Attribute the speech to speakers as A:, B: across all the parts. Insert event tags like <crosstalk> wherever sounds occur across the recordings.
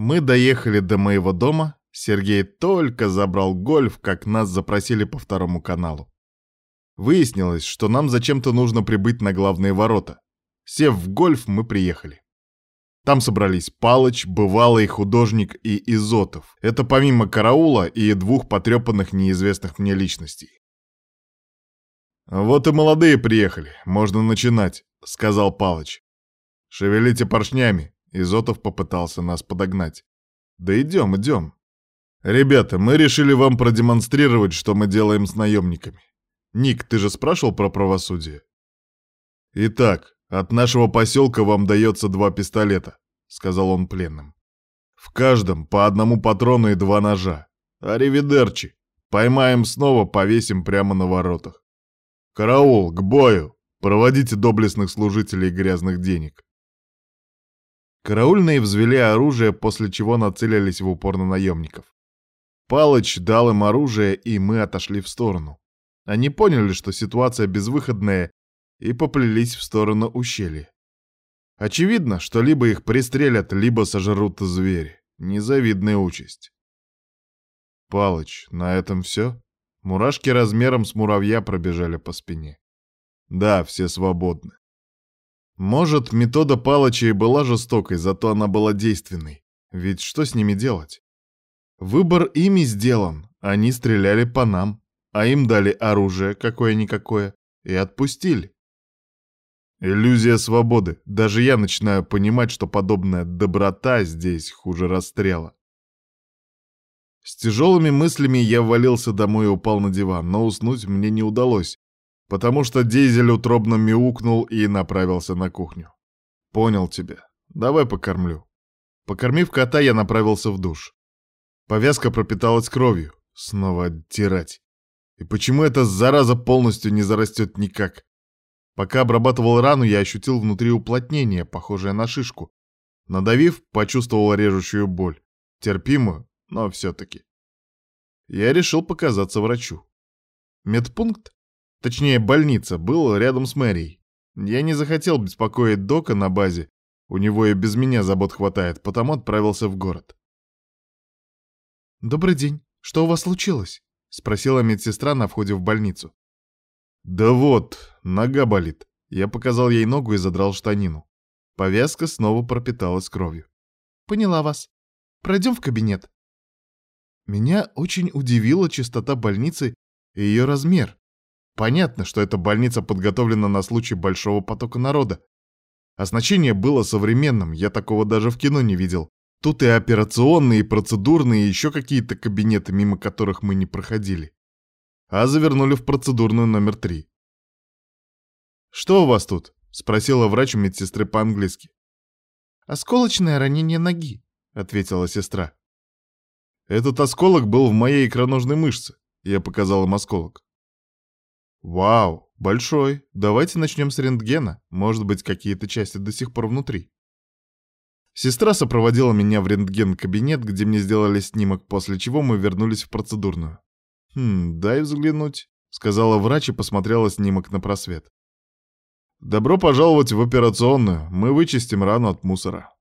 A: Мы доехали до моего дома, Сергей только забрал гольф, как нас запросили по второму каналу. Выяснилось, что нам зачем-то нужно прибыть на главные ворота. Сев в гольф, мы приехали. Там собрались Палыч, Бывалый, Художник и Изотов. Это помимо караула и двух потрепанных неизвестных мне личностей. «Вот и молодые приехали, можно начинать», — сказал Палыч. «Шевелите поршнями», — Изотов попытался нас подогнать. «Да идем, идем». «Ребята, мы решили вам продемонстрировать, что мы делаем с наемниками. Ник, ты же спрашивал про правосудие?» «Итак, от нашего поселка вам дается два пистолета», — сказал он пленным. «В каждом по одному патрону и два ножа. Аривидерчи. Поймаем снова, повесим прямо на воротах. Караул, к бою! Проводите доблестных служителей грязных денег». Караульные взвели оружие, после чего нацелились в упор на наемников. Палыч дал им оружие, и мы отошли в сторону. Они поняли, что ситуация безвыходная, и поплелись в сторону ущелья. Очевидно, что либо их пристрелят, либо сожрут звери. Незавидная участь. Палыч, на этом все? Мурашки размером с муравья пробежали по спине. Да, все свободны. Может, метода Палыча и была жестокой, зато она была действенной. Ведь что с ними делать? Выбор ими сделан. Они стреляли по нам, а им дали оружие какое-никакое и отпустили. Иллюзия свободы. Даже я начинаю понимать, что подобная доброта здесь хуже расстрела. С тяжелыми мыслями я валился домой и упал на диван, но уснуть мне не удалось, потому что дизель утробно мяукнул и направился на кухню. «Понял тебя. Давай покормлю». Покормив кота, я направился в душ. Повязка пропиталась кровью. Снова оттирать. И почему эта зараза полностью не зарастет никак? Пока обрабатывал рану, я ощутил внутри уплотнение, похожее на шишку. Надавив, почувствовал режущую боль. Терпимую, но все-таки. Я решил показаться врачу. Медпункт, точнее больница, был рядом с мэрией. Я не захотел беспокоить Дока на базе, у него и без меня забот хватает, потому отправился в город. «Добрый день. Что у вас случилось?» — спросила медсестра на входе в больницу. «Да вот, нога болит». Я показал ей ногу и задрал штанину. Повязка снова пропиталась кровью. «Поняла вас. Пройдем в кабинет». Меня очень удивила чистота больницы и ее размер. Понятно, что эта больница подготовлена на случай большого потока народа. Оснащение было современным, я такого даже в кино не видел. Тут и операционные, и процедурные, и еще какие-то кабинеты, мимо которых мы не проходили. А завернули в процедурную номер три. «Что у вас тут?» — спросила врач у медсестры по-английски. «Осколочное ранение ноги», — ответила сестра. «Этот осколок был в моей икроножной мышце», — я показал им осколок. «Вау, большой. Давайте начнем с рентгена. Может быть, какие-то части до сих пор внутри». Сестра сопроводила меня в рентген-кабинет, где мне сделали снимок, после чего мы вернулись в процедурную. «Хм, дай взглянуть», — сказала врач и посмотрела снимок на просвет. «Добро пожаловать в операционную. Мы вычистим рану от мусора».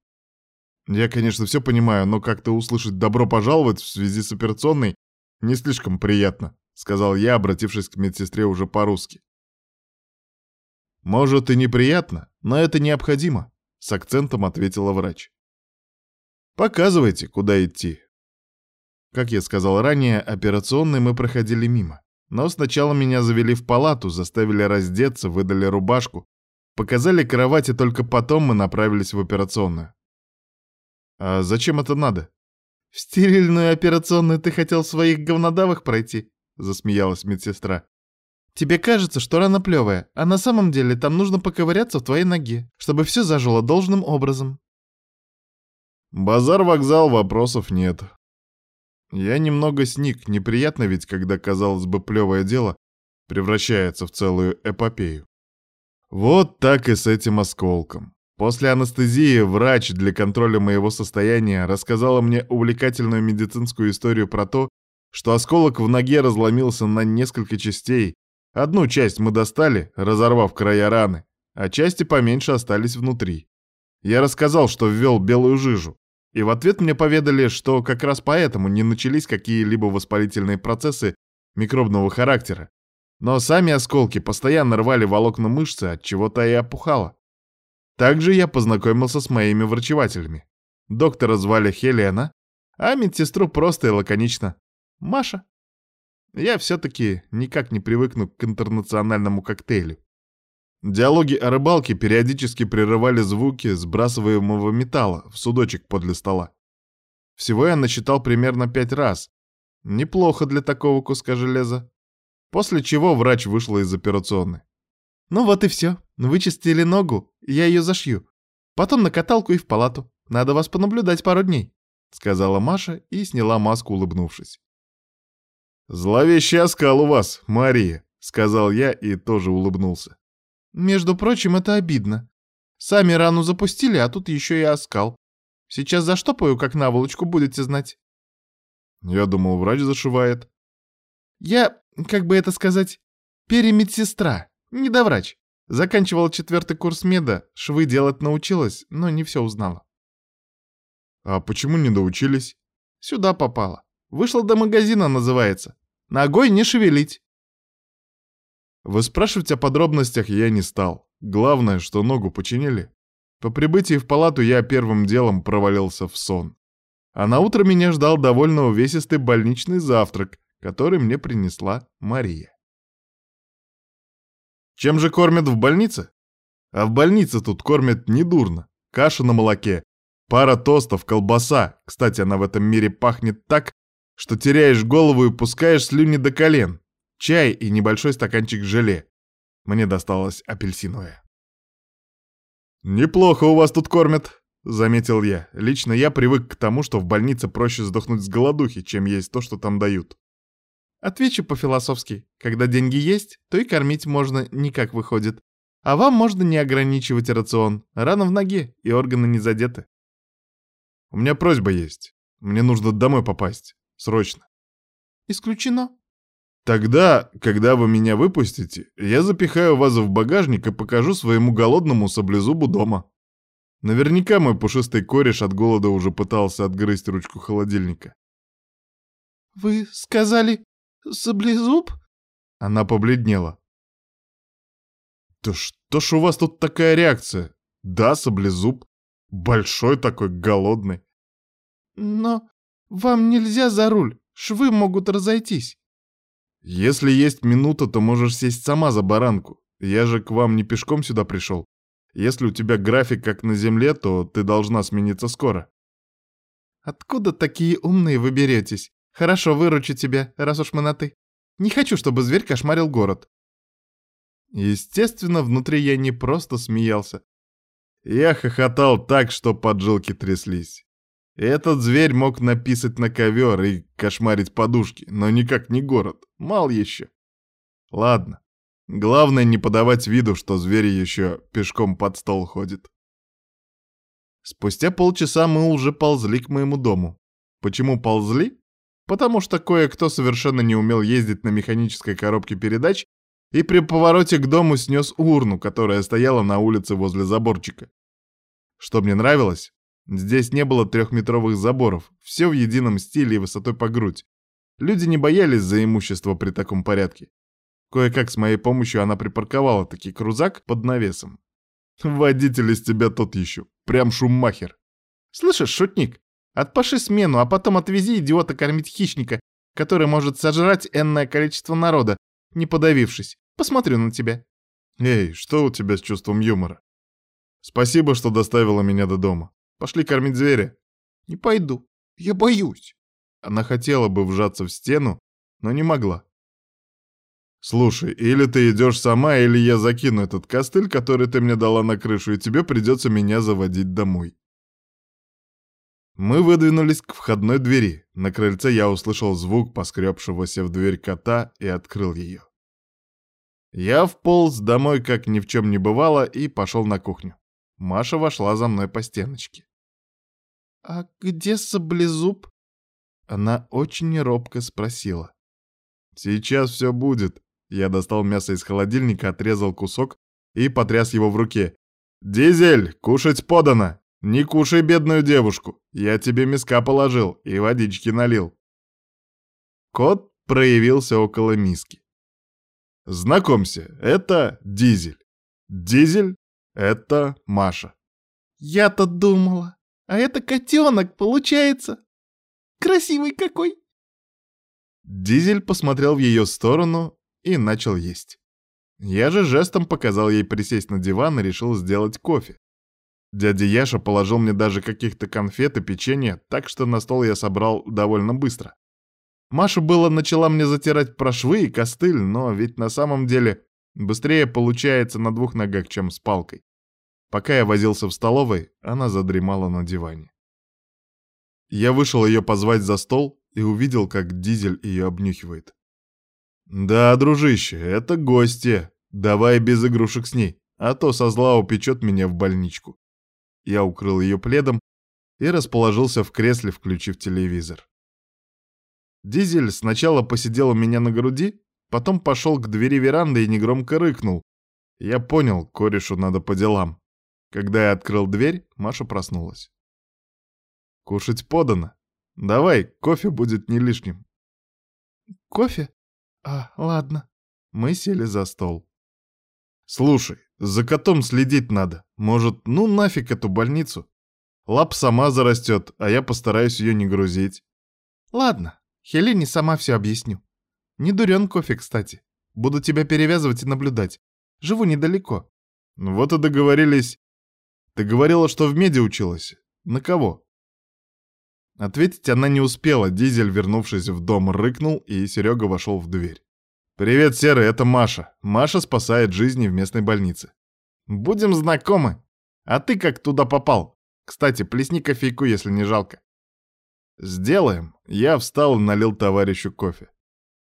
A: Я, конечно, все понимаю, но как-то услышать «добро пожаловать» в связи с операционной не слишком приятно, сказал я, обратившись к медсестре уже по-русски. Может и неприятно, но это необходимо. — с акцентом ответила врач. «Показывайте, куда идти». Как я сказал ранее, операционной мы проходили мимо. Но сначала меня завели в палату, заставили раздеться, выдали рубашку, показали кровать, и только потом мы направились в операционную. «А зачем это надо?» «В стерильную операционную ты хотел своих говнодавых пройти?» — засмеялась медсестра. Тебе кажется, что рана плевая, а на самом деле там нужно поковыряться в твоей ноге, чтобы все зажило должным образом. Базар-вокзал, вопросов нет. Я немного сник, неприятно ведь, когда, казалось бы, плевое дело превращается в целую эпопею. Вот так и с этим осколком. После анестезии врач для контроля моего состояния рассказала мне увлекательную медицинскую историю про то, что осколок в ноге разломился на несколько частей, Одну часть мы достали, разорвав края раны, а части поменьше остались внутри. Я рассказал, что ввел белую жижу, И в ответ мне поведали, что как раз поэтому не начались какие-либо воспалительные процессы микробного характера. Но сами осколки постоянно рвали волокна мышцы, от чего-то и опухало. Также я познакомился с моими врачевателями. Доктора звали Хелена, а медсестру просто и лаконично Маша. Я все-таки никак не привыкну к интернациональному коктейлю. Диалоги о рыбалке периодически прерывали звуки сбрасываемого металла в судочек подле стола. Всего я насчитал примерно пять раз. Неплохо для такого куска железа. После чего врач вышла из операционной. «Ну вот и все. Вычистили ногу, я ее зашью. Потом на каталку и в палату. Надо вас понаблюдать пару дней», — сказала Маша и сняла маску, улыбнувшись. «Зловещий оскал у вас, Мария», — сказал я и тоже улыбнулся. Между прочим, это обидно. Сами рану запустили, а тут еще и оскал. Сейчас заштопаю, как наволочку, будете знать. Я думал, врач зашивает. Я, как бы это сказать, перемедсестра, не доврач. Заканчивала четвертый курс меда, швы делать научилась, но не все узнала. А почему не доучились? Сюда попала. Вышла до магазина, называется. Ногой не шевелить. Выспрашивать о подробностях я не стал. Главное, что ногу починили. По прибытии в палату я первым делом провалился в сон. А на утро меня ждал довольно увесистый больничный завтрак, который мне принесла Мария. Чем же кормят в больнице? А в больнице тут кормят недурно. Каша на молоке, пара тостов, колбаса. Кстати, она в этом мире пахнет так, что теряешь голову и пускаешь слюни до колен чай и небольшой стаканчик желе. Мне досталось апельсиновое. «Неплохо у вас тут кормят», — заметил я. Лично я привык к тому, что в больнице проще сдохнуть с голодухи, чем есть то, что там дают. Отвечу по-философски. Когда деньги есть, то и кормить можно никак выходит. А вам можно не ограничивать рацион. Рана в ноге, и органы не задеты. У меня просьба есть. Мне нужно домой попасть. Срочно. Исключено. Тогда, когда вы меня выпустите, я запихаю вас в багажник и покажу своему голодному саблезубу дома. Наверняка мой пушистый кореш от голода уже пытался отгрызть ручку холодильника. «Вы сказали саблезуб?» Она побледнела. «Да что ж у вас тут такая реакция? Да, саблезуб. Большой такой, голодный». «Но вам нельзя за руль, швы могут разойтись». Если есть минута, то можешь сесть сама за баранку. Я же к вам не пешком сюда пришел. Если у тебя график как на земле, то ты должна смениться скоро. Откуда такие умные вы беретесь? Хорошо, выручу тебя, раз уж мы на «ты». Не хочу, чтобы зверь кошмарил город. Естественно, внутри я не просто смеялся. Я хохотал так, что поджилки тряслись. Этот зверь мог написать на ковер и кошмарить подушки, но никак не город. Мал еще. Ладно. Главное не подавать виду, что зверь еще пешком под стол ходит. Спустя полчаса мы уже ползли к моему дому. Почему ползли? Потому что кое-кто совершенно не умел ездить на механической коробке передач и при повороте к дому снес урну, которая стояла на улице возле заборчика. Что мне нравилось, Здесь не было трехметровых заборов, все в едином стиле и высотой по грудь. Люди не боялись за имущество при таком порядке. Кое-как с моей помощью она припарковала таки крузак под навесом. Водитель из тебя тот еще, прям шуммахер. Слышишь, шутник, отпаши смену, а потом отвези идиота кормить хищника, который может сожрать энное количество народа, не подавившись. Посмотрю на тебя. Эй, что у тебя с чувством юмора? Спасибо, что доставила меня до дома. Пошли кормить зверя. Не пойду. Я боюсь. Она хотела бы вжаться в стену, но не могла. Слушай, или ты идешь сама, или я закину этот костыль, который ты мне дала на крышу, и тебе придется меня заводить домой. Мы выдвинулись к входной двери. На крыльце я услышал звук поскребшегося в дверь кота и открыл ее. Я вполз домой, как ни в чем не бывало, и пошел на кухню. Маша вошла за мной по стеночке. «А где саблезуб?» Она очень робко спросила. «Сейчас все будет». Я достал мясо из холодильника, отрезал кусок и потряс его в руке. «Дизель, кушать подано!» Не кушай бедную девушку. Я тебе миска положил и водички налил. Кот проявился около миски. Знакомься, это Дизель. Дизель — это Маша.
B: Я-то думала. А это котенок, получается. Красивый какой.
A: Дизель посмотрел в ее сторону и начал есть. Я же жестом показал ей присесть на диван и решил сделать кофе. Дядя Яша положил мне даже каких-то конфет и печенье, так что на стол я собрал довольно быстро. Маша было начала мне затирать про швы и костыль, но ведь на самом деле быстрее получается на двух ногах, чем с палкой. Пока я возился в столовой, она задремала на диване. Я вышел ее позвать за стол и увидел, как Дизель ее обнюхивает. «Да, дружище, это гостья. Давай без игрушек с ней, а то со зла упечет меня в больничку». Я укрыл ее пледом и расположился в кресле, включив телевизор. Дизель сначала посидел у меня на груди, потом пошел к двери веранды и негромко рыкнул. Я понял, корешу надо по делам. Когда я открыл дверь, Маша проснулась. «Кушать подано. Давай, кофе будет не лишним».
B: «Кофе? А, ладно».
A: Мы сели за стол. «Слушай, за котом следить надо. Может, ну нафиг эту больницу? Лап сама зарастет, а я постараюсь ее не грузить».
B: «Ладно, Хелене сама все объясню. Не дурен кофе, кстати. Буду тебя перевязывать и наблюдать. Живу недалеко».
A: Ну «Вот и договорились. Ты говорила, что в меди училась. На кого?» Ответить она не успела, Дизель, вернувшись в дом, рыкнул, и Серега вошел в дверь. «Привет, Серый, это Маша. Маша спасает жизни в местной больнице». «Будем знакомы. А ты как туда попал? Кстати, плесни кофейку, если не жалко». «Сделаем». Я встал и налил товарищу кофе.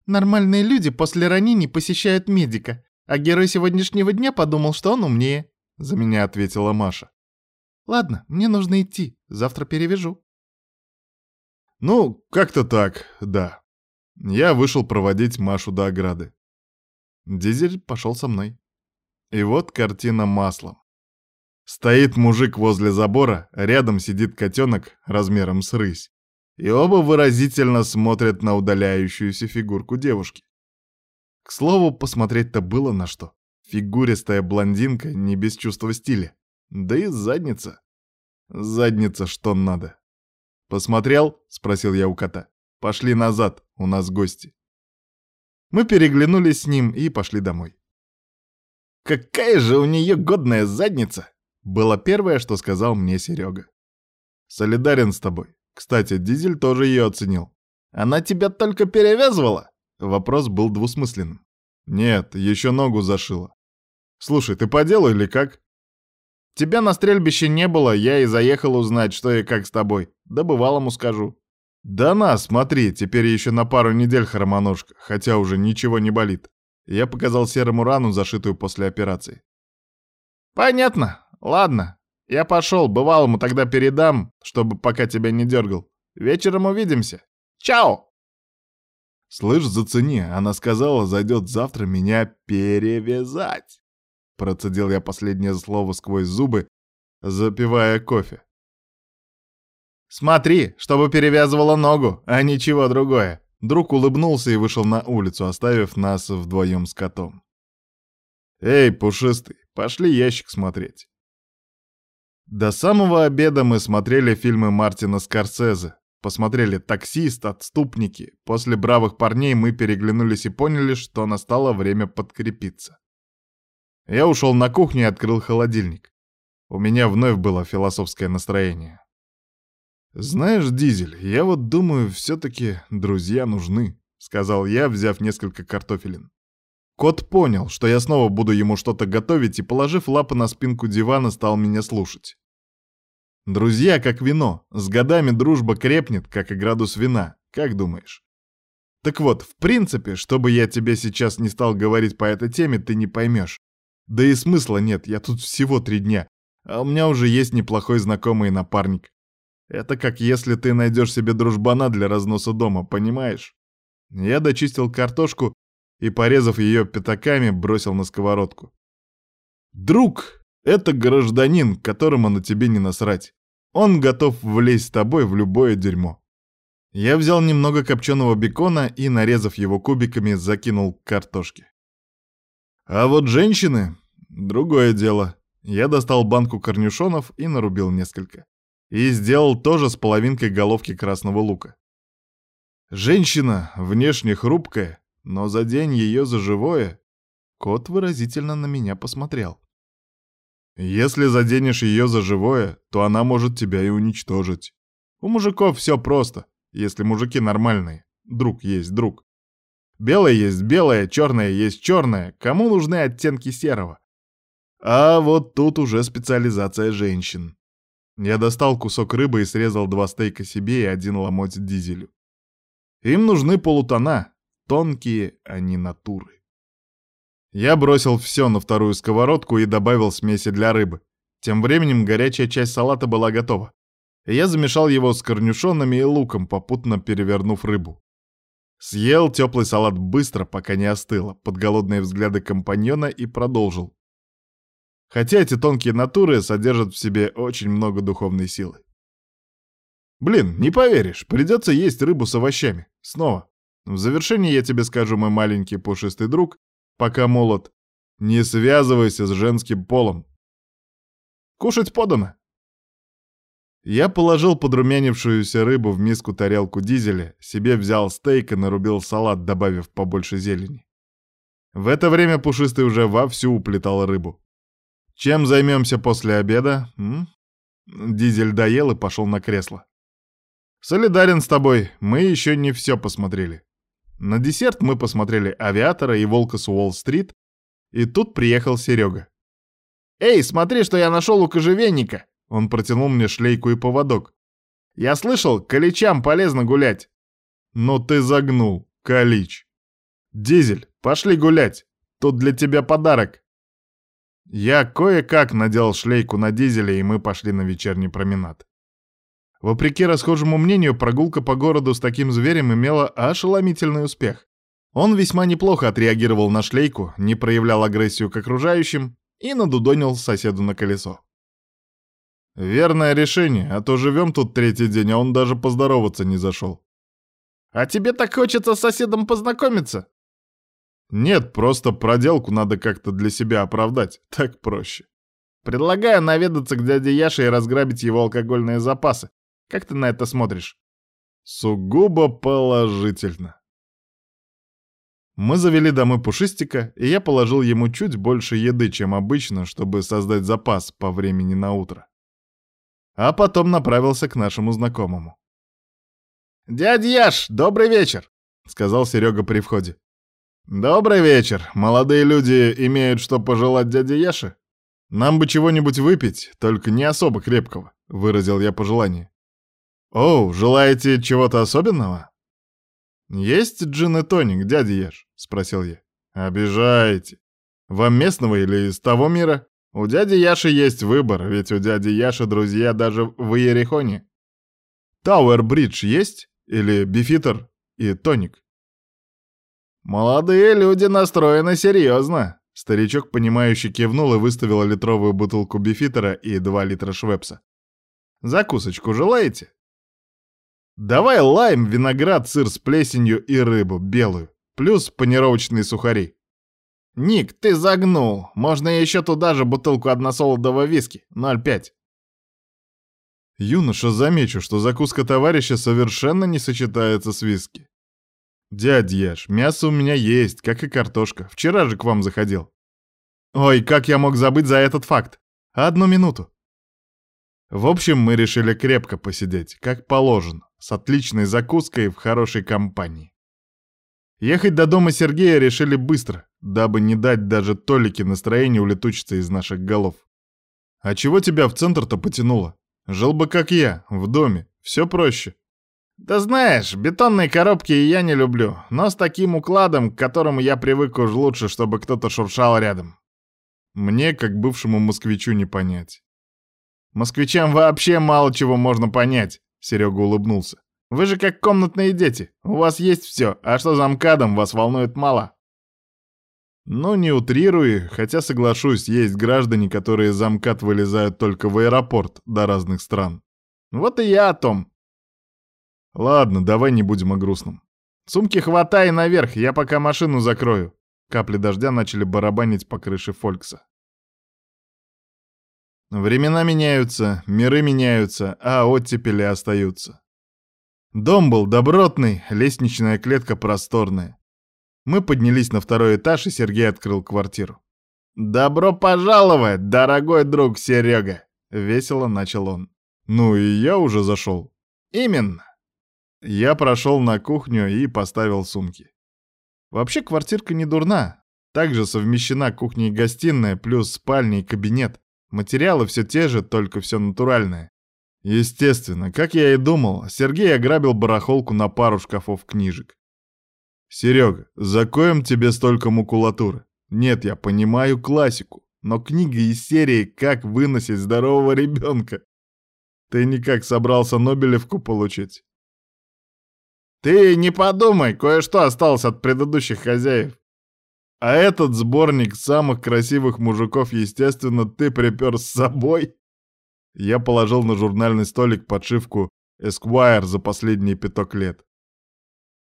B: «Нормальные люди после ранений посещают медика, а герой сегодняшнего дня подумал, что он умнее», — за меня ответила Маша. «Ладно, мне нужно идти, завтра перевяжу».
A: Ну, как-то так, да. Я вышел проводить Машу до ограды. Дизель пошел со мной. И вот картина маслом. Стоит мужик возле забора, рядом сидит котенок размером с рысь. И оба выразительно смотрят на удаляющуюся фигурку девушки. К слову, посмотреть-то было на что. Фигуристая блондинка не без чувства стиля. Да и задница. Задница что надо. «Посмотрел?» — спросил я у кота. «Пошли назад, у нас гости». Мы переглянулись с ним и пошли домой. «Какая же у нее годная задница!» — было первое, что сказал мне Серега. «Солидарен с тобой. Кстати, Дизель тоже ее оценил. Она тебя только перевязывала?» Вопрос был двусмысленным. «Нет, еще ногу зашила. Слушай, ты по делу или как?» Тебя на стрельбище не было, я и заехал узнать, что и как с тобой. Да бывалому скажу. Да на, смотри, теперь еще на пару недель хромоножка, хотя уже ничего не болит. Я показал серому рану, зашитую после операции. Понятно. Ладно. Я пошел, бывалому тогда передам, чтобы пока тебя не дергал. Вечером увидимся. Чао! Слышь, зацени, она сказала, зайдет завтра меня перевязать. Процедил я последнее слово сквозь зубы, запивая кофе. «Смотри, чтобы перевязывала ногу, а ничего другое!» Друг улыбнулся и вышел на улицу, оставив нас вдвоем с котом. «Эй, пушистый, пошли ящик смотреть». До самого обеда мы смотрели фильмы Мартина Скорсезе, посмотрели «Таксист», «Отступники». После «Бравых парней» мы переглянулись и поняли, что настало время подкрепиться. Я ушел на кухню и открыл холодильник. У меня вновь было философское настроение. «Знаешь, Дизель, я вот думаю, все-таки друзья нужны», — сказал я, взяв несколько картофелин. Кот понял, что я снова буду ему что-то готовить, и, положив лапы на спинку дивана, стал меня слушать. «Друзья, как вино. С годами дружба крепнет, как и градус вина. Как думаешь?» Так вот, в принципе, что бы я тебе сейчас не стал говорить по этой теме, ты не поймешь. Да и смысла нет, я тут всего три дня, а у меня уже есть неплохой знакомый напарник. Это как если ты найдешь себе дружбана для разноса дома, понимаешь? Я дочистил картошку и, порезав ее пятаками, бросил на сковородку. Друг — это гражданин, которому на тебе не насрать. Он готов влезть с тобой в любое дерьмо. Я взял немного копченого бекона и, нарезав его кубиками, закинул к картошке. А вот женщины — другое дело. Я достал банку корнюшонов и нарубил несколько. И сделал тоже с половинкой головки красного лука. Женщина, внешне хрупкая, но за день ее за живое. Кот выразительно на меня посмотрел. Если заденешь ее за живое, то она может тебя и уничтожить. У мужиков все просто если мужики нормальные. Друг есть друг. Белое есть белое, черное есть черное. Кому нужны оттенки серого? А вот тут уже специализация женщин. Я достал кусок рыбы и срезал два стейка себе и один ломоть дизелю. Им нужны полутона, тонкие, а не натуры. Я бросил все на вторую сковородку и добавил смеси для рыбы. Тем временем горячая часть салата была готова я замешал его с корнюшонами и луком, попутно перевернув рыбу. Съел теплый салат быстро, пока не остыло, под голодные взгляды компаньона и продолжил. Хотя эти тонкие натуры содержат в себе очень много духовной силы. Блин, не поверишь, придется есть рыбу с овощами. Снова. В завершении я тебе скажу, мой маленький пушистый друг, пока молод, не связывайся с женским полом. Кушать подано. Я положил подрумянившуюся рыбу в миску тарелку дизеля, себе взял стейк и нарубил салат, добавив побольше зелени. В это время Пушистый уже вовсю уплетал рыбу. Чем займемся после обеда? М? Дизель доел и пошел на кресло. Солидарен с тобой, мы еще не все посмотрели. На десерт мы посмотрели «Авиатора» и «Волка с Уолл-стрит», и тут приехал Серега. «Эй, смотри, что я нашел у кожевенника!» Он протянул мне шлейку и поводок. «Я слышал, каличам полезно гулять». «Ну ты загнул, калич». «Дизель, пошли гулять. Тут для тебя подарок». Я кое-как надел шлейку на дизеля, и мы пошли на вечерний променад. Вопреки расхожему мнению, прогулка по городу с таким зверем имела ошеломительный успех. Он весьма неплохо отреагировал на шлейку, не проявлял агрессию к окружающим и надудонил соседу на колесо. «Верное решение, а то живем тут третий день, а он даже поздороваться не зашел». «А тебе так хочется с соседом познакомиться?» «Нет, просто проделку надо как-то для себя оправдать, <laughs> так проще». «Предлагаю наведаться к дяде Яше и разграбить его алкогольные запасы. Как ты на это смотришь?» «Сугубо положительно». Мы завели домой Пушистика, и я положил ему чуть больше еды, чем обычно, чтобы создать запас по времени на утро а потом направился к нашему знакомому. «Дядя Яш, добрый вечер!» — сказал Серега при входе. «Добрый вечер. Молодые люди имеют что пожелать дяде Яше? Нам бы чего-нибудь выпить, только не особо крепкого», — выразил я пожелание. «О, желаете чего-то особенного?» «Есть джин и тоник, дядя Яш?» — спросил я. «Обижаете. Вам местного или из того мира?» У дяди Яши есть выбор, ведь у дяди Яши друзья даже в Иерихоне. Тауэр-бридж есть? Или бифитер и тоник? Молодые люди настроены серьезно. Старичок, понимающий, кивнул и выставил литровую бутылку бифитера и два литра швепса. Закусочку желаете? Давай лайм, виноград, сыр с плесенью и рыбу, белую, плюс панировочные сухари. «Ник, ты загнул. Можно еще туда же бутылку односолодового виски, 0,5». Юноша, замечу, что закуска товарища совершенно не сочетается с виски. «Дядь Яш, мясо у меня есть, как и картошка. Вчера же к вам заходил». «Ой, как я мог забыть за этот факт? Одну минуту». В общем, мы решили крепко посидеть, как положено, с отличной закуской в хорошей компании. Ехать до дома Сергея решили быстро, дабы не дать даже Толике настроение улетучиться из наших голов. А чего тебя в центр-то потянуло? Жил бы как я, в доме, все проще. Да знаешь, бетонные коробки я не люблю, но с таким укладом, к которому я привык уж лучше, чтобы кто-то шуршал рядом. Мне, как бывшему москвичу, не понять. Москвичам вообще мало чего можно понять, Серега улыбнулся. Вы же как комнатные дети, у вас есть все, а что за МКАДом вас волнует мало. Ну, не утрируй, хотя соглашусь, есть граждане, которые за МКАД вылезают только в аэропорт до разных стран. Вот и я о том. Ладно, давай не будем о грустном. Сумки хватай наверх, я пока машину закрою. Капли дождя начали барабанить по крыше Фолькса. Времена меняются, миры меняются, а оттепели остаются. Дом был добротный, лестничная клетка просторная. Мы поднялись на второй этаж, и Сергей открыл квартиру. «Добро пожаловать, дорогой друг Серега!» — весело начал он. «Ну и я уже зашел». «Именно!» Я прошел на кухню и поставил сумки. Вообще квартирка не дурна. Также совмещена кухня и гостиная, плюс спальня и кабинет. Материалы все те же, только все натуральное. Естественно, как я и думал, Сергей ограбил барахолку на пару шкафов книжек. «Серега, за коем тебе столько макулатуры? Нет, я понимаю классику, но книга из серии «Как выносить здорового ребенка». Ты никак собрался Нобелевку получить?» «Ты не подумай, кое-что осталось от предыдущих хозяев. А этот сборник самых красивых мужиков, естественно, ты припер с собой?» Я положил на журнальный столик подшивку Esquire за последние пяток лет.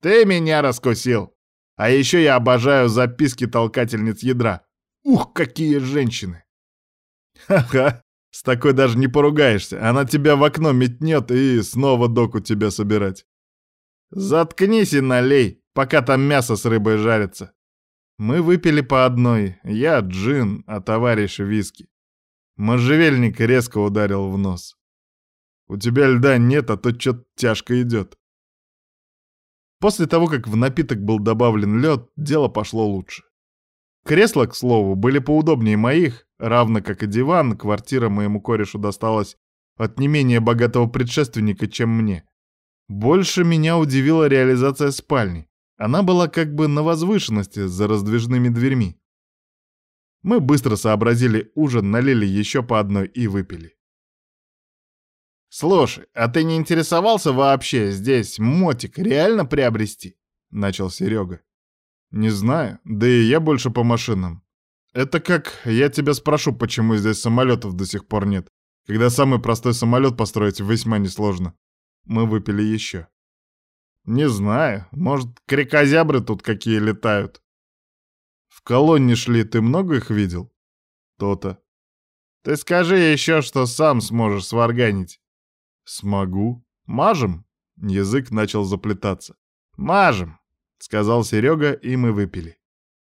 A: «Ты меня раскусил! А еще я обожаю записки толкательниц ядра. Ух, какие женщины!» «Ха-ха, с такой даже не поругаешься. Она тебя в окно метнет и снова доку тебя собирать. Заткнись и налей, пока там мясо с рыбой жарится. Мы выпили по одной, я джин, а товарищ виски. Можжевельник резко ударил в нос. У тебя льда нет, а то что-то тяжко идет. После того, как в напиток был добавлен лед, дело пошло лучше. Кресла, к слову, были поудобнее моих, равно как и диван, квартира моему корешу досталась от не менее богатого предшественника, чем мне. Больше меня удивила реализация спальни. Она была как бы на возвышенности за раздвижными дверьми. Мы быстро сообразили ужин, налили еще по одной и выпили. «Слушай, а ты не интересовался вообще здесь мотик реально приобрести?» — начал Серега. «Не знаю, да и я больше по машинам. Это как, я тебя спрошу, почему здесь самолетов до сих пор нет, когда самый простой самолет построить весьма несложно. Мы выпили еще. Не знаю, может, крикозябры тут какие летают. Колонне шли, ты много их видел? То-то. Ты скажи еще, что сам сможешь сварганить. Смогу. Мажем? Язык начал заплетаться. Мажем, сказал Серега, и мы выпили.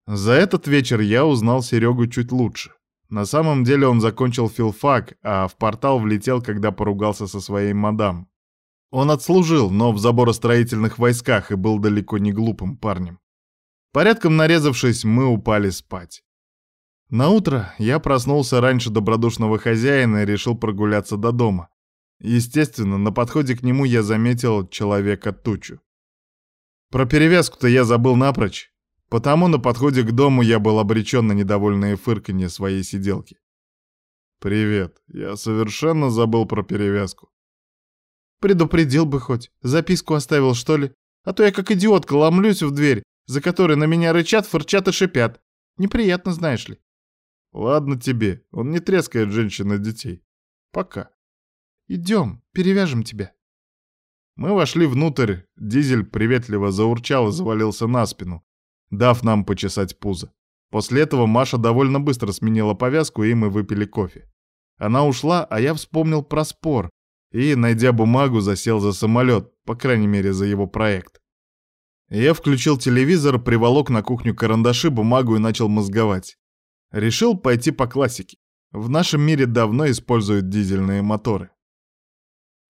A: За этот вечер я узнал Серегу чуть лучше. На самом деле он закончил филфак, а в портал влетел, когда поругался со своей мадам. Он отслужил, но в заборостроительных войсках и был далеко не глупым парнем. Порядком нарезавшись, мы упали спать. На утро я проснулся раньше добродушного хозяина и решил прогуляться до дома. Естественно, на подходе к нему я заметил человека-тучу. Про перевязку-то я забыл напрочь, потому на подходе к дому я был обречен на недовольное фырканье своей сиделки. «Привет, я совершенно забыл про перевязку. Предупредил бы хоть. Записку оставил, что ли? А то я как идиотка ломлюсь в дверь, за которой на меня рычат, фырчат и шипят. Неприятно, знаешь ли. Ладно тебе, он не трескает женщин и детей. Пока. Идем, перевяжем тебя. Мы вошли внутрь, дизель приветливо заурчал и завалился на спину, дав нам почесать пузо. После этого Маша довольно быстро сменила повязку, и мы выпили кофе. Она ушла, а я вспомнил про спор, и, найдя бумагу, засел за самолет, по крайней мере, за его проект. Я включил телевизор, приволок на кухню карандаши, бумагу и начал мозговать. Решил пойти по классике. В нашем мире давно используют дизельные моторы.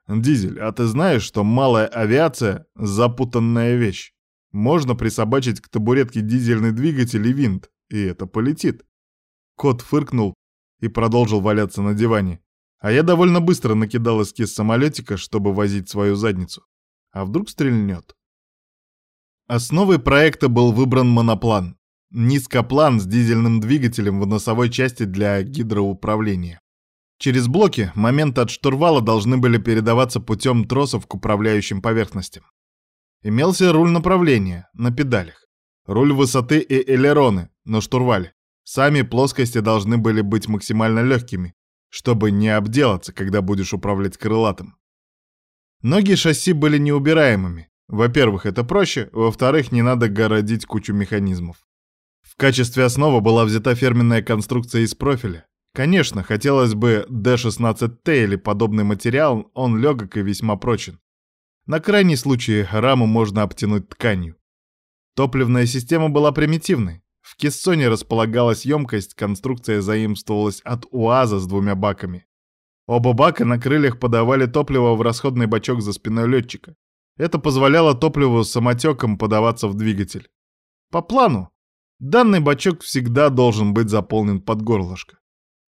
A: Дизель, а ты знаешь, что малая авиация — запутанная вещь? Можно присобачить к табуретке дизельный двигатель и винт, и это полетит. Кот фыркнул и продолжил валяться на диване. А я довольно быстро накидал эскиз самолетика, чтобы возить свою задницу. А вдруг стрельнет? Основой проекта был выбран моноплан. Низкоплан с дизельным двигателем в носовой части для гидроуправления. Через блоки моменты от штурвала должны были передаваться путем тросов к управляющим поверхностям. Имелся руль направления на педалях, руль высоты и элероны на штурвале. Сами плоскости должны были быть максимально легкими, чтобы не обделаться, когда будешь управлять крылатым. Ноги шасси были неубираемыми. Во-первых, это проще, во-вторых, не надо городить кучу механизмов. В качестве основы была взята фирменная конструкция из профиля. Конечно, хотелось бы D16T или подобный материал, он легок и весьма прочен. На крайний случай раму можно обтянуть тканью. Топливная система была примитивной. В кессоне располагалась емкость, конструкция заимствовалась от УАЗа с двумя баками. Оба бака на крыльях подавали топливо в расходный бачок за спиной летчика. Это позволяло топливу самотеком подаваться в двигатель. По плану, данный бачок всегда должен быть заполнен под горлышко.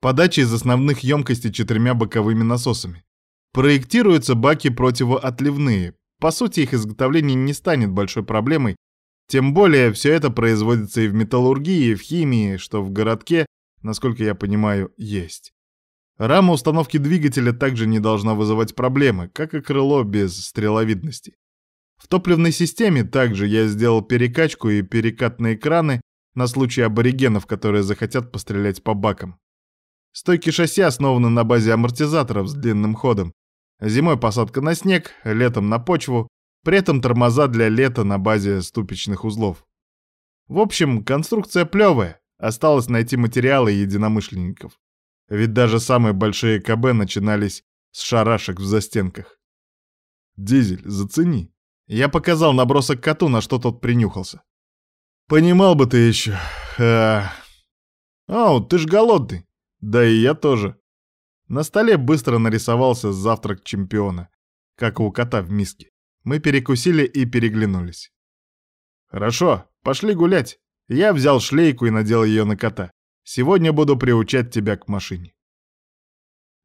A: Подача из основных емкостей четырьмя боковыми насосами. Проектируются баки противоотливные. По сути, их изготовление не станет большой проблемой, тем более все это производится и в металлургии, и в химии, что в городке, насколько я понимаю, есть. Рама установки двигателя также не должна вызывать проблемы, как и крыло без стреловидности. В топливной системе также я сделал перекачку и перекатные краны на случай аборигенов, которые захотят пострелять по бакам. Стойки шасси основаны на базе амортизаторов с длинным ходом, Зимой посадка на снег, летом на почву, при этом тормоза для лета на базе ступичных узлов. В общем, конструкция плевая, осталось найти материалы единомышленников. Ведь даже самые большие КБ начинались с шарашек в застенках. «Дизель, зацени». Я показал набросок коту, на что тот принюхался. «Понимал бы ты еще. А... Ау, ты ж голодный. Да и я тоже. На столе быстро нарисовался завтрак чемпиона, как у кота в миске. Мы перекусили и переглянулись. «Хорошо, пошли гулять. Я взял шлейку и надел ее на кота. Сегодня буду приучать тебя к машине».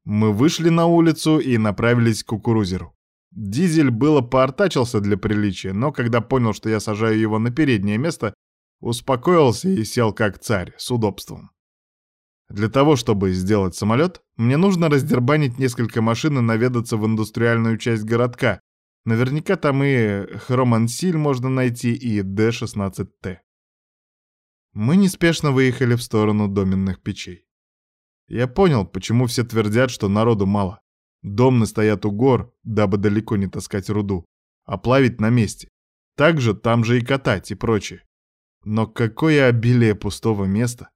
A: Мы вышли на улицу и направились к кукурузеру. Дизель было поортачился для приличия, но когда понял, что я сажаю его на переднее место, успокоился и сел как царь, с удобством. Для того, чтобы сделать самолет, мне нужно раздербанить несколько машин и наведаться в индустриальную часть городка. Наверняка там и Хромансиль можно найти, и Д-16Т. Мы неспешно выехали в сторону доменных печей. Я понял, почему все твердят, что народу мало. Домны стоят у гор, дабы далеко не таскать руду, а плавить на месте. Также там же и катать и прочее. Но какое обилие пустого места!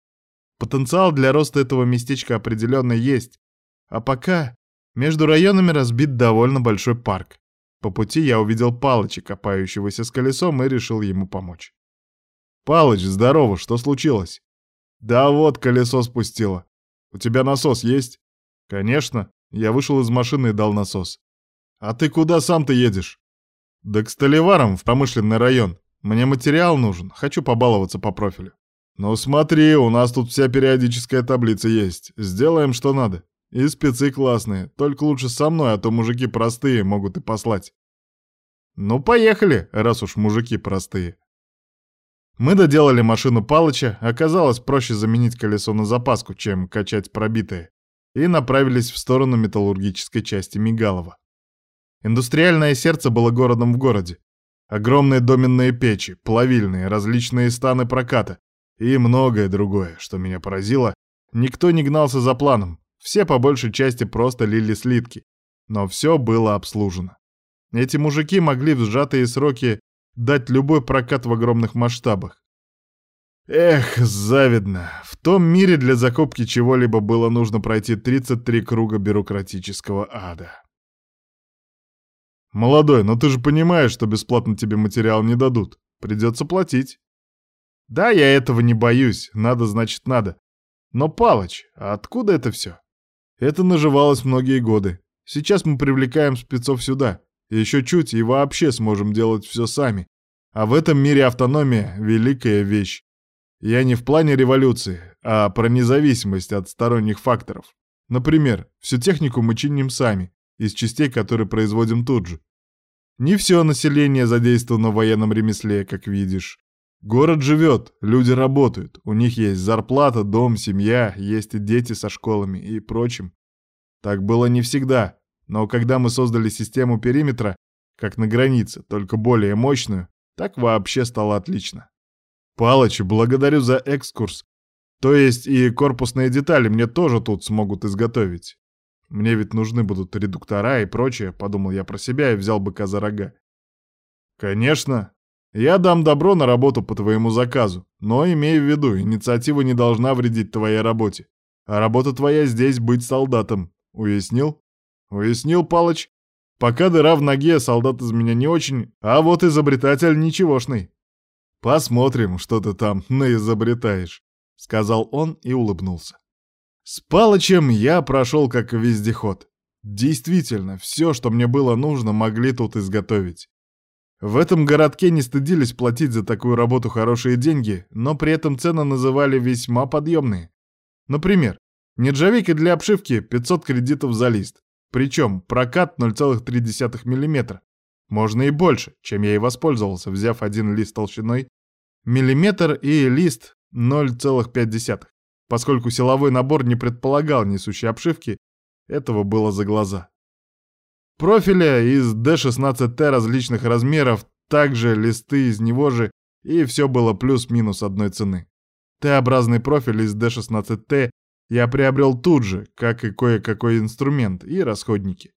A: Потенциал для роста этого местечка определенно есть. А пока между районами разбит довольно большой парк. По пути я увидел Палыча, копающегося с колесом, и решил ему помочь. «Палыч, здорово, что случилось?» «Да вот, колесо спустило. У тебя насос есть?» «Конечно». Я вышел из машины и дал насос. «А ты куда сам-то едешь?» «Да к столеварам, в промышленный район. Мне материал нужен, хочу побаловаться по профилю». «Ну смотри, у нас тут вся периодическая таблица есть. Сделаем, что надо. И спецы классные. Только лучше со мной, а то мужики простые могут и послать». «Ну, поехали, раз уж мужики простые». Мы доделали машину Палыча, оказалось проще заменить колесо на запаску, чем качать пробитое, и направились в сторону металлургической части Мигалова. Индустриальное сердце было городом в городе. Огромные доменные печи, плавильные, различные станы проката, и многое другое, что меня поразило. Никто не гнался за планом. Все по большей части просто лили слитки. Но все было обслужено. Эти мужики могли в сжатые сроки дать любой прокат в огромных масштабах. Эх, завидно. В том мире для закупки чего-либо было нужно пройти 33 круга бюрократического ада. «Молодой, но ты же понимаешь, что бесплатно тебе материал не дадут. Придется платить». Да, я этого не боюсь, надо значит надо. Но, Палыч, а откуда это все? Это наживалось многие годы. Сейчас мы привлекаем спецов сюда. Еще чуть и вообще сможем делать все сами. А в этом мире автономия — великая вещь. Я не в плане революции, а про независимость от сторонних факторов. Например, всю технику мы чиним сами, из частей, которые производим тут же. Не все население задействовано в военном ремесле, как видишь. Город живет, люди работают, у них есть зарплата, дом, семья, есть и дети со школами и прочим. Так было не всегда, но когда мы создали систему периметра, как на границе, только более мощную, так вообще стало отлично. Палыч, благодарю за экскурс. То есть и корпусные детали мне тоже тут смогут изготовить. Мне ведь нужны будут редуктора и прочее, подумал я про себя и взял быка за рога. Конечно, я дам добро на работу по твоему заказу, но имей в виду, инициатива не должна вредить твоей работе. А работа твоя здесь быть солдатом. Уяснил? Уяснил, Палыч? Пока дыра в ноге, солдат из меня не очень, а вот изобретатель ничегошный. Посмотрим, что ты там наизобретаешь, сказал он и улыбнулся. С Палычем я прошел как вездеход. Действительно, все, что мне было нужно, могли тут изготовить. В этом городке не стыдились платить за такую работу хорошие деньги, но при этом цены называли весьма подъемные. Например, нержавейка для обшивки 500 кредитов за лист, причем прокат 0,3 мм. Можно и больше, чем я и воспользовался, взяв один лист толщиной миллиметр и лист 0,5. Поскольку силовой набор не предполагал несущей обшивки, этого было за глаза. Профиля из D16T различных размеров, также листы из него же, и все было плюс-минус одной цены. Т-образный профиль из D16T я приобрел тут же, как и кое-какой инструмент и расходники.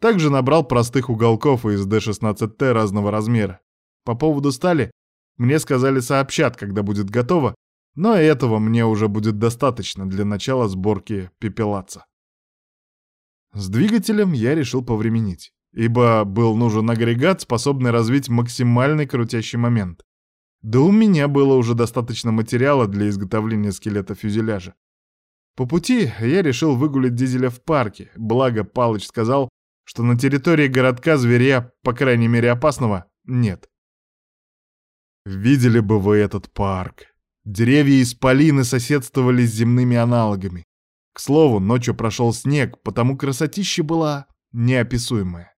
A: Также набрал простых уголков из D16T разного размера. По поводу стали мне сказали сообщат, когда будет готово, но этого мне уже будет достаточно для начала сборки пепелаца. С двигателем я решил повременить, ибо был нужен агрегат, способный развить максимальный крутящий момент. Да у меня было уже достаточно материала для изготовления скелета фюзеляжа. По пути я решил выгулить дизеля в парке, благо Палыч сказал, что на территории городка зверя, по крайней мере опасного, нет. Видели бы вы этот парк. Деревья из полины соседствовали с земными аналогами. К слову, ночью прошел снег, потому красотища была неописуемая.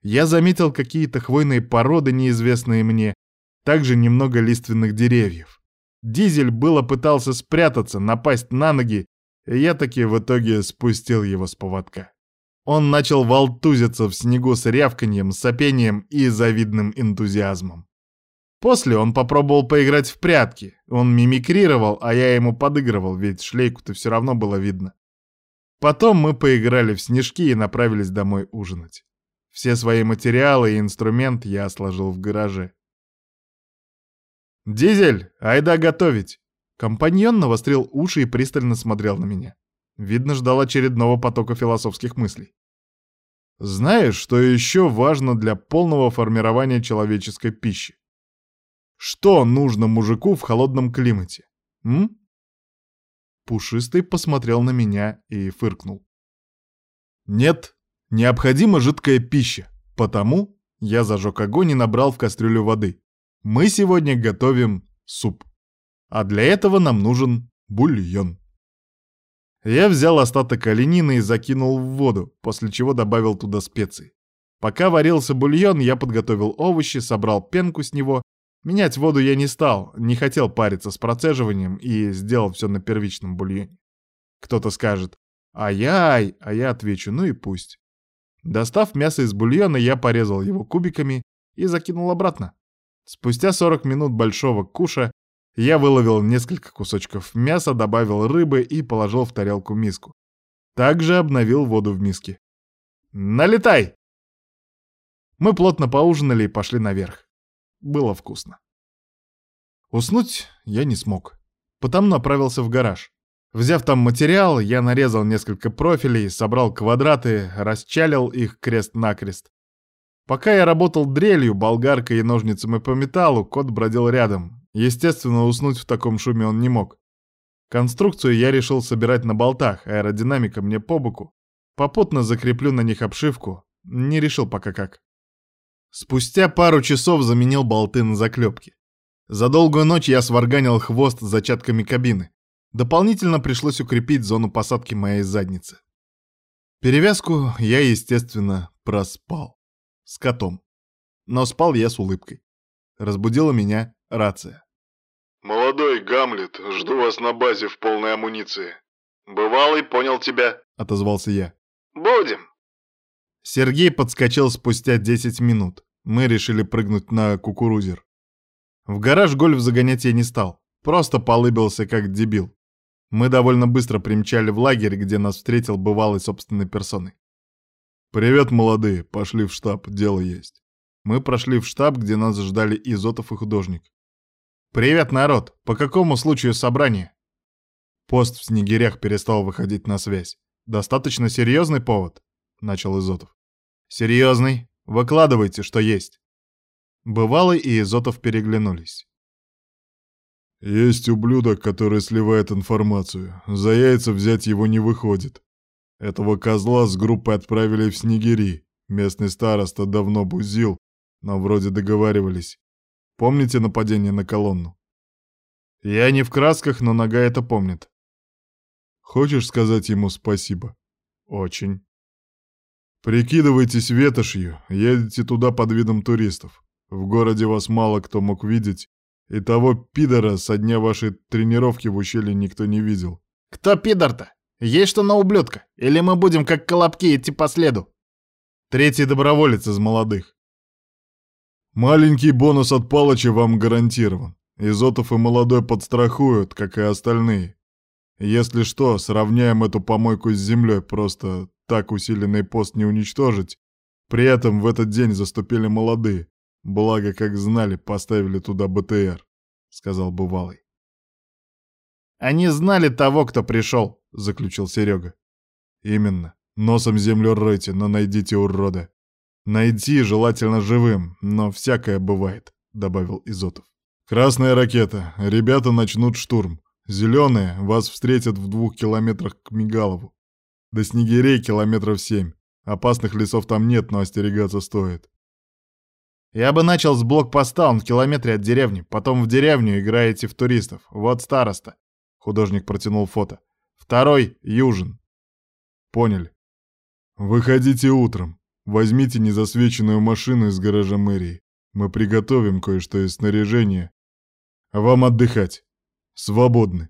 A: Я заметил какие-то хвойные породы, неизвестные мне, также немного лиственных деревьев. Дизель было пытался спрятаться, напасть на ноги, я таки в итоге спустил его с поводка. Он начал волтузиться в снегу с рявканьем, сопением и завидным энтузиазмом. После он попробовал поиграть в прятки. Он мимикрировал, а я ему подыгрывал, ведь шлейку-то все равно было видно. Потом мы поиграли в снежки и направились домой ужинать. Все свои материалы и инструмент я сложил в гараже. «Дизель, айда готовить!» Компаньон навострил уши и пристально смотрел на меня. Видно, ждал очередного потока философских мыслей. Знаешь, что еще важно для полного формирования человеческой пищи? Что нужно мужику в холодном климате? М? Пушистый посмотрел на меня и фыркнул. Нет, необходима жидкая пища, потому я зажег огонь и набрал в кастрюлю воды. Мы сегодня готовим суп. А для этого нам нужен бульон. Я взял остаток оленины и закинул в воду, после чего добавил туда специи. Пока варился бульон, я подготовил овощи, собрал пенку с него Менять воду я не стал, не хотел париться с процеживанием и сделал все на первичном бульоне. Кто-то скажет «Ай-яй», а я отвечу «ну и пусть». Достав мясо из бульона, я порезал его кубиками и закинул обратно. Спустя 40 минут большого куша я выловил несколько кусочков мяса, добавил рыбы и положил в тарелку миску. Также обновил воду в миске. «Налетай!» Мы плотно поужинали и пошли наверх. Было вкусно. Уснуть я не смог. Потому направился в гараж. Взяв там материал, я нарезал несколько профилей, собрал квадраты, расчалил их крест-накрест. Пока я работал дрелью, болгаркой и ножницами по металлу, кот бродил рядом. Естественно, уснуть в таком шуме он не мог. Конструкцию я решил собирать на болтах, аэродинамика мне по боку. Попутно закреплю на них обшивку. Не решил пока как. Спустя пару часов заменил болты на заклепки. За долгую ночь я сварганил хвост с зачатками кабины. Дополнительно пришлось укрепить зону посадки моей задницы. Перевязку я, естественно, проспал. С котом. Но спал я с улыбкой. Разбудила меня рация.
C: «Молодой Гамлет, жду вас на базе в полной амуниции. Бывалый, понял тебя?»
A: — отозвался я.
C: «Будем».
A: Сергей подскочил спустя 10 минут. Мы решили прыгнуть на кукурузер. В гараж гольф загонять я не стал, просто полыбился как дебил. Мы довольно быстро примчали в лагерь, где нас встретил бывалый собственной персоной. «Привет, молодые, пошли в штаб, дело есть». Мы прошли в штаб, где нас ждали Изотов и художник. «Привет, народ! По какому случаю собрание?» Пост в Снегирях перестал выходить на связь. «Достаточно серьезный повод?» — начал Изотов. «Серьезный. Выкладывайте, что есть». Бывалый и Изотов переглянулись.
C: Есть ублюдок, который сливает информацию. За яйца взять его не выходит. Этого козла с группой отправили в Снегири. Местный староста давно бузил, но вроде договаривались. Помните нападение на колонну?
A: Я не в красках, но нога это помнит.
C: Хочешь сказать ему спасибо?
A: Очень.
C: Прикидывайтесь ветошью, едете туда под видом туристов. В городе вас мало кто мог видеть, и того пидора со дня вашей тренировки в ущелье никто не видел.
A: Кто пидор-то? Есть что на ублюдка? Или мы будем как колобки идти по следу? Третий доброволец из молодых.
C: Маленький бонус от Палыча вам гарантирован. Изотов и молодой подстрахуют, как и остальные. Если что, сравняем эту помойку с землей, просто так усиленный пост не уничтожить. При этом в этот день заступили молодые. Благо, как знали, поставили туда БТР, сказал бывалый.
A: Они знали того, кто пришел, заключил Серега.
C: Именно. Носом землю ройте, но найдите урода. Найти желательно живым, но всякое бывает, добавил Изотов. Красная ракета. Ребята начнут штурм. Зеленые вас встретят в двух километрах к Мигалову. До Снегирей километров семь. Опасных лесов там нет, но остерегаться стоит.
A: Я бы начал с блокпоста, он в километре от деревни. Потом в деревню играете в туристов. Вот староста. Художник протянул фото. Второй — Южин.
C: Поняли. Выходите утром. Возьмите незасвеченную машину из гаража мэрии. Мы приготовим кое-что из снаряжения. А вам отдыхать. Свободны.